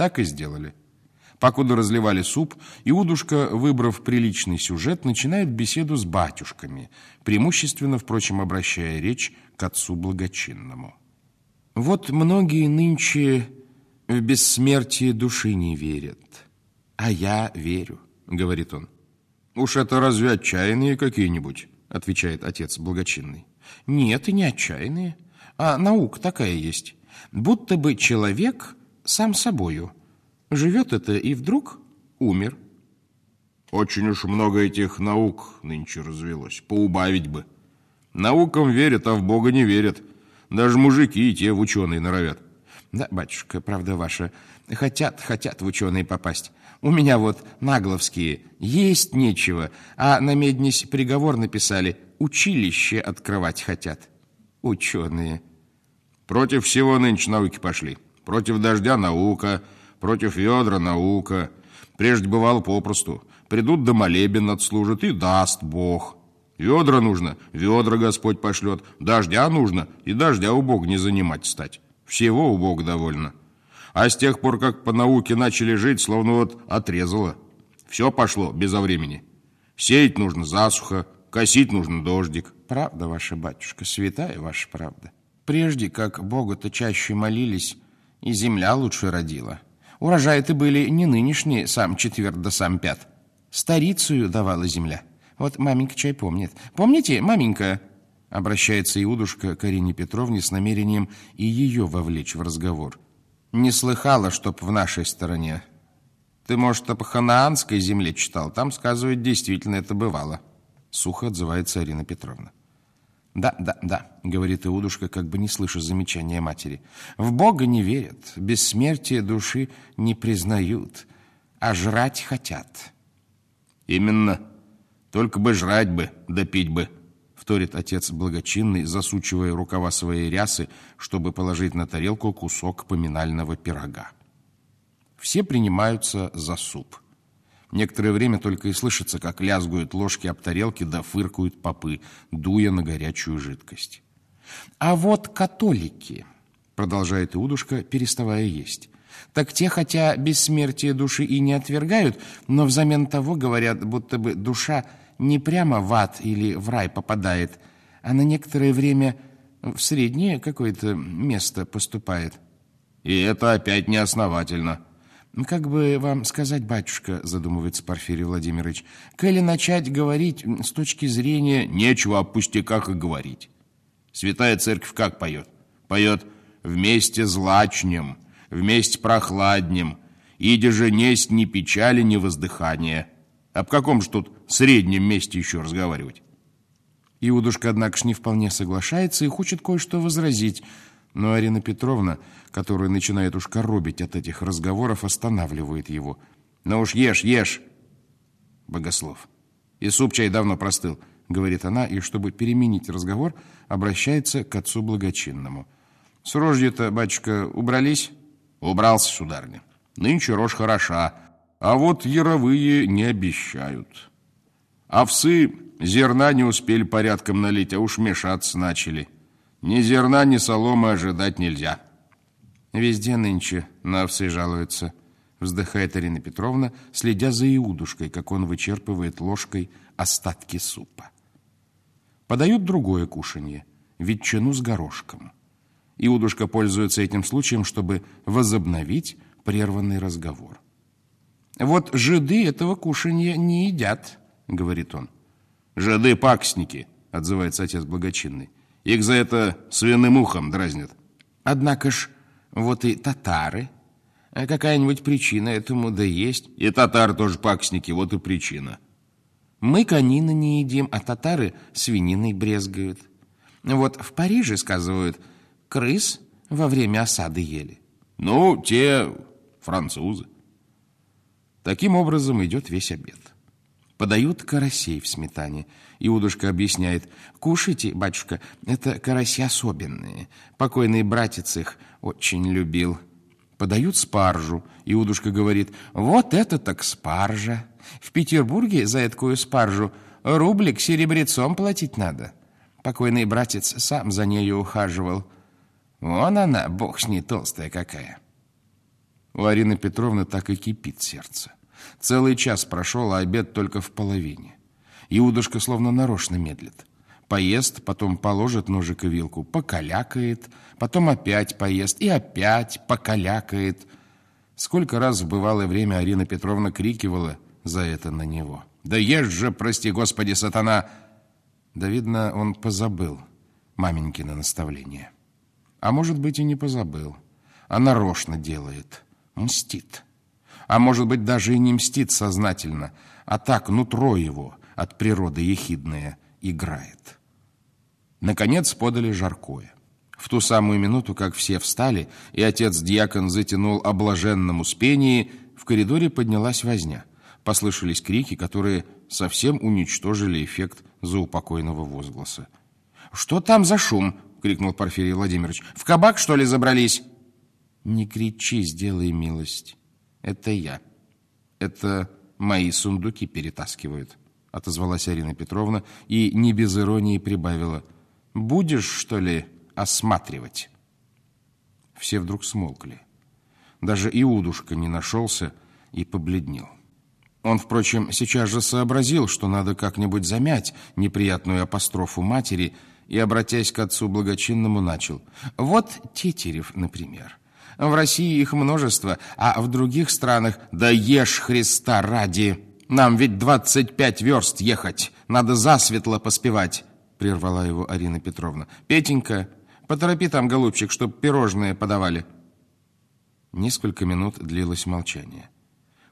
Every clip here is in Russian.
Так и сделали. Покуда разливали суп, Иудушка, выбрав приличный сюжет, начинает беседу с батюшками, преимущественно, впрочем, обращая речь к отцу благочинному. Вот многие нынче в бессмертие души не верят, а я верю, говорит он. Уж это разве отчаянные какие-нибудь? отвечает отец благочинный. Нет, и не отчаянные, а наука такая есть. Будто бы человек сам собою живет это и вдруг умер. Очень уж много этих наук нынче развелось, поубавить бы. Наукам верят, а в Бога не верят. Даже мужики и те в ученые норовят. Да, батюшка, правда ваша. Хотят, хотят в ученые попасть. У меня вот нагловские. Есть нечего. А на меднись приговор написали. Училище открывать хотят. Ученые. Против всего нынче науки пошли. Против дождя наука, против ведра наука. Прежде бывало попросту. Придут да молебен отслужат, и даст Бог. Ведра нужно, ведра Господь пошлет. Дождя нужно, и дождя у Бога не занимать стать. Всего у Бога довольно. А с тех пор, как по науке начали жить, словно вот отрезало. Все пошло безо времени. Сеять нужно засуха, косить нужно дождик. Правда ваша, батюшка, святая ваша правда. Прежде, как Богу-то чаще молились, и земля лучше родила. Урожаи-то были не нынешние, сам четверг да сам пят. Старицию давала земля. Вот маменька чай помнит. Помните, маменька? Обращается Иудушка к Арине Петровне с намерением и ее вовлечь в разговор. Не слыхала, чтоб в нашей стороне. Ты, может, о ханаанской земле читал? Там, сказывают, действительно это бывало. Сухо отзывается Арина Петровна. «Да, да, да», — говорит Иудушка, как бы не слыша замечания матери. «В Бога не верят, бессмертие души не признают, а жрать хотят». «Именно. Только бы жрать бы, да пить бы», — вторит отец благочинный, засучивая рукава своей рясы, чтобы положить на тарелку кусок поминального пирога. Все принимаются за суп. Некоторое время только и слышится, как лязгают ложки об тарелки да фыркают попы, дуя на горячую жидкость. «А вот католики», — продолжает Иудушка, переставая есть, «так те, хотя бессмертие души и не отвергают, но взамен того говорят, будто бы душа не прямо в ад или в рай попадает, а на некоторое время в среднее какое-то место поступает». «И это опять неосновательно», «Как бы вам сказать, батюшка, — задумывается Порфирий Владимирович, — коли начать говорить с точки зрения... Нечего о пустяках и говорить. Святая Церковь как поет? Поет «Вместе злачнем, вместе прохладнем, иди же несть ни печали, ни воздыхания». Об каком же тут среднем месте еще разговаривать? Иудушка, однако не вполне соглашается и хочет кое-что возразить, но Арина Петровна, которая начинает уж коробить от этих разговоров, останавливает его. «Ну уж ешь, ешь!» Богослов. «И суп чай давно простыл», — говорит она, и, чтобы переменить разговор, обращается к отцу благочинному. «С рожью-то, батюшка, убрались?» «Убрался, сударыня. Нынче рожь хороша, а вот яровые не обещают. Овсы зерна не успели порядком налить, а уж мешаться начали». Ни зерна, ни соломы ожидать нельзя. Везде нынче на овсы жалуются, вздыхает Арина Петровна, следя за Иудушкой, как он вычерпывает ложкой остатки супа. Подают другое кушанье – ветчину с горошком. Иудушка пользуется этим случаем, чтобы возобновить прерванный разговор. «Вот жиды этого кушанья не едят», — говорит он. «Жиды паксники», — отзывается отец благочинный. Их за это свиным ухом дразнят. Однако ж, вот и татары. А какая-нибудь причина этому да есть. И татары тоже паксники, вот и причина. Мы конины не едим, а татары свининой брезгают. Вот в Париже, сказывают, крыс во время осады ели. Ну, те французы. Таким образом идет весь обед. Подают карасей в сметане. Иудушка объясняет. «Кушайте, батюшка, это караси особенные. Покойный братец их очень любил». Подают спаржу. Иудушка говорит. «Вот это так спаржа. В Петербурге за такую спаржу рублик серебрецом платить надо». Покойный братец сам за нею ухаживал. Вон она, бог с ней толстая какая. У Арины Петровны так и кипит сердце. Целый час прошел, а обед только в половине. Иудушка словно нарочно медлит. Поест, потом положит ножик и вилку, покалякает, потом опять поест и опять покалякает. Сколько раз в бывалое время Арина Петровна крикивала за это на него. «Да ешь же, прости господи, сатана!» Да, видно, он позабыл маменькино наставление. А может быть, и не позабыл, а нарочно делает, мстит. А может быть, даже и не мстит сознательно, а так нутро его от природы ехидное играет. Наконец подали жаркое. В ту самую минуту, как все встали, и отец-дьякон затянул о блаженном успении, в коридоре поднялась возня. Послышались крики, которые совсем уничтожили эффект заупокойного возгласа. «Что там за шум?» — крикнул Порфирий Владимирович. «В кабак, что ли, забрались?» «Не кричи, сделай милость. Это я. Это мои сундуки перетаскивают», — отозвалась Арина Петровна и не без иронии прибавила. «Будешь, что ли, осматривать?» Все вдруг смолкли. Даже Иудушка не нашелся и побледнел. Он, впрочем, сейчас же сообразил, что надо как-нибудь замять неприятную апострофу матери и, обратясь к отцу благочинному, начал. «Вот Тетерев, например. В России их множество, а в других странах «Да ешь Христа ради! Нам ведь двадцать пять верст ехать, надо засветло поспевать!» прервала его Арина Петровна. «Петенька, поторопи там, голубчик, чтоб пирожные подавали». Несколько минут длилось молчание.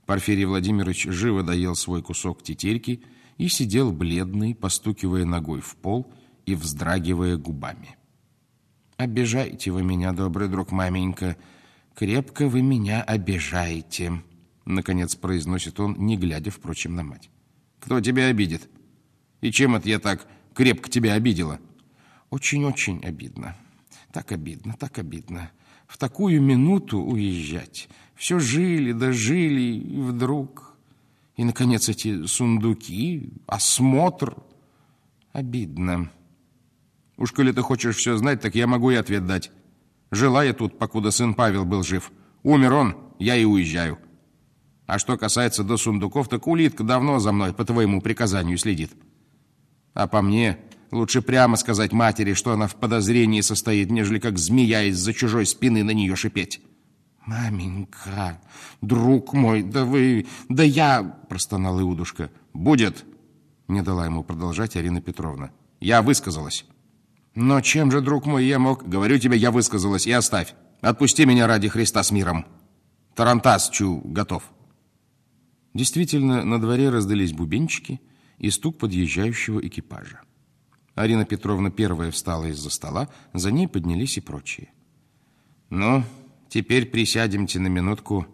Порфирий Владимирович живо доел свой кусок тетельки и сидел бледный, постукивая ногой в пол и вздрагивая губами. «Обижаете вы меня, добрый друг маменька, крепко вы меня обижаете», наконец произносит он, не глядя, впрочем, на мать. «Кто тебя обидит? И чем это я так крепко тебя обидела?» «Очень-очень обидно. Так обидно, так обидно. В такую минуту уезжать. Все жили, да жили, и вдруг... И, наконец, эти сундуки, осмотр. Обидно. Уж коли ты хочешь все знать, так я могу и ответ дать. Жила я тут, покуда сын Павел был жив. Умер он, я и уезжаю. А что касается до сундуков, так улитка давно за мной по твоему приказанию следит. А по мне, лучше прямо сказать матери, что она в подозрении состоит, нежели как змея из-за чужой спины на нее шипеть. «Маменька, друг мой, да вы... да я...» — простонал Иудушка. «Будет!» — не дала ему продолжать Арина Петровна. «Я высказалась». «Но чем же, друг мой, я мог...» «Говорю тебе, я высказалась, и оставь. Отпусти меня ради Христа с миром. Тарантас, чу, готов». Действительно, на дворе раздались бубенчики и стук подъезжающего экипажа. Арина Петровна первая встала из-за стола, за ней поднялись и прочие. «Ну, теперь присядемте на минутку,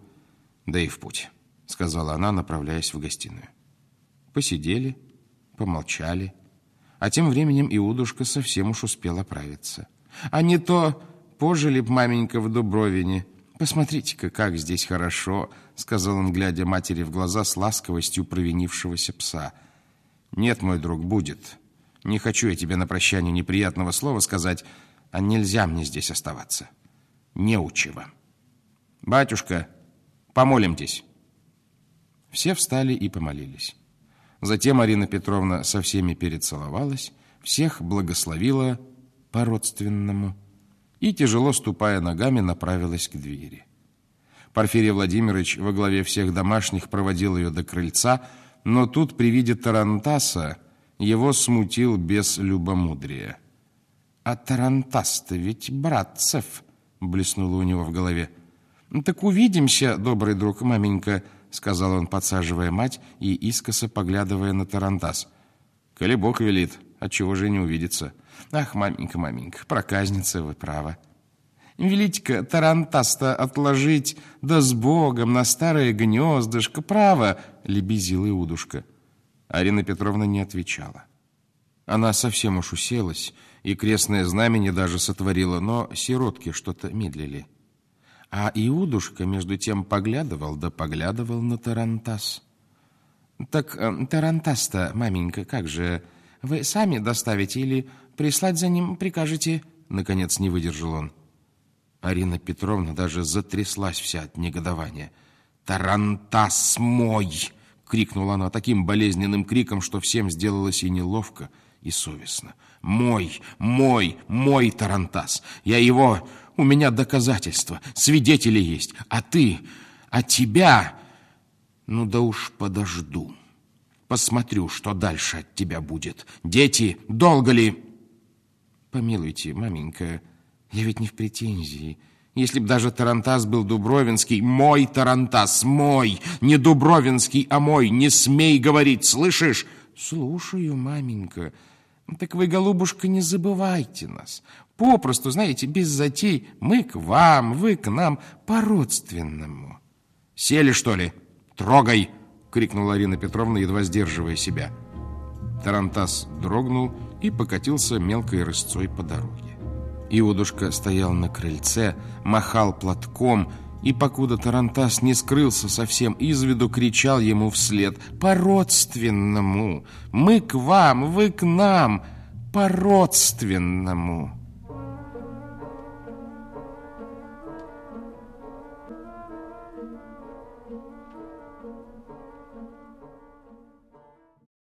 да и в путь», — сказала она, направляясь в гостиную. Посидели, помолчали, а тем временем Иудушка совсем уж успел оправиться. «А не то пожили б маменька в Дубровине. Посмотрите-ка, как здесь хорошо», — сказал он, глядя матери в глаза с ласковостью провинившегося пса. «Нет, мой друг, будет. Не хочу я тебе на прощание неприятного слова сказать, а нельзя мне здесь оставаться» неучего. «Батюшка, помолимтесь». Все встали и помолились. Затем Арина Петровна со всеми перецеловалась, всех благословила по-родственному и, тяжело ступая ногами, направилась к двери. Порфирий Владимирович во главе всех домашних проводил ее до крыльца, но тут при виде Тарантаса его смутил без любомудрия. «А Тарантас-то ведь братцев!» блеснуло у него в голове. «Ну, «Так увидимся, добрый друг, маменька», — сказал он, подсаживая мать и искоса поглядывая на Тарантас. «Коли Бог велит, отчего же не увидится?» «Ах, маменька, маменька, проказница вы, право». «Велите-ка Тарантас-то отложить, да с Богом, на старое гнездышко, право!» — лебезила Иудушка. Арина Петровна не отвечала. Она совсем уж уселась, и крестное знамение даже сотворила, но сиротки что-то медлили. А Иудушка, между тем, поглядывал да поглядывал на Тарантас. «Так э, Тарантас-то, маменька, как же? Вы сами доставите или прислать за ним прикажете?» Наконец не выдержал он. Арина Петровна даже затряслась вся от негодования. «Тарантас мой!» — крикнула она таким болезненным криком, что всем сделалось и неловко, и совестно. «Мой, мой, мой Тарантас! Я его... У меня доказательства, свидетели есть, а ты, а тебя... Ну да уж подожду. Посмотрю, что дальше от тебя будет. Дети, долго ли?» «Помилуйте, маменька, я ведь не в претензии». Если б даже Тарантас был Дубровинский, мой Тарантас, мой, не Дубровинский, а мой, не смей говорить, слышишь? Слушаю, маменька. Так вы, голубушка, не забывайте нас. Попросту, знаете, без затей, мы к вам, вы к нам, по-родственному. Сели, что ли? Трогай! крикнула Арина Петровна, едва сдерживая себя. Тарантас дрогнул и покатился мелкой рысцой по дороге. Иудушка стоял на крыльце, махал платком, и, покуда Тарантас не скрылся совсем из виду, кричал ему вслед «По-родственному! Мы к вам, вы к нам! По-родственному!»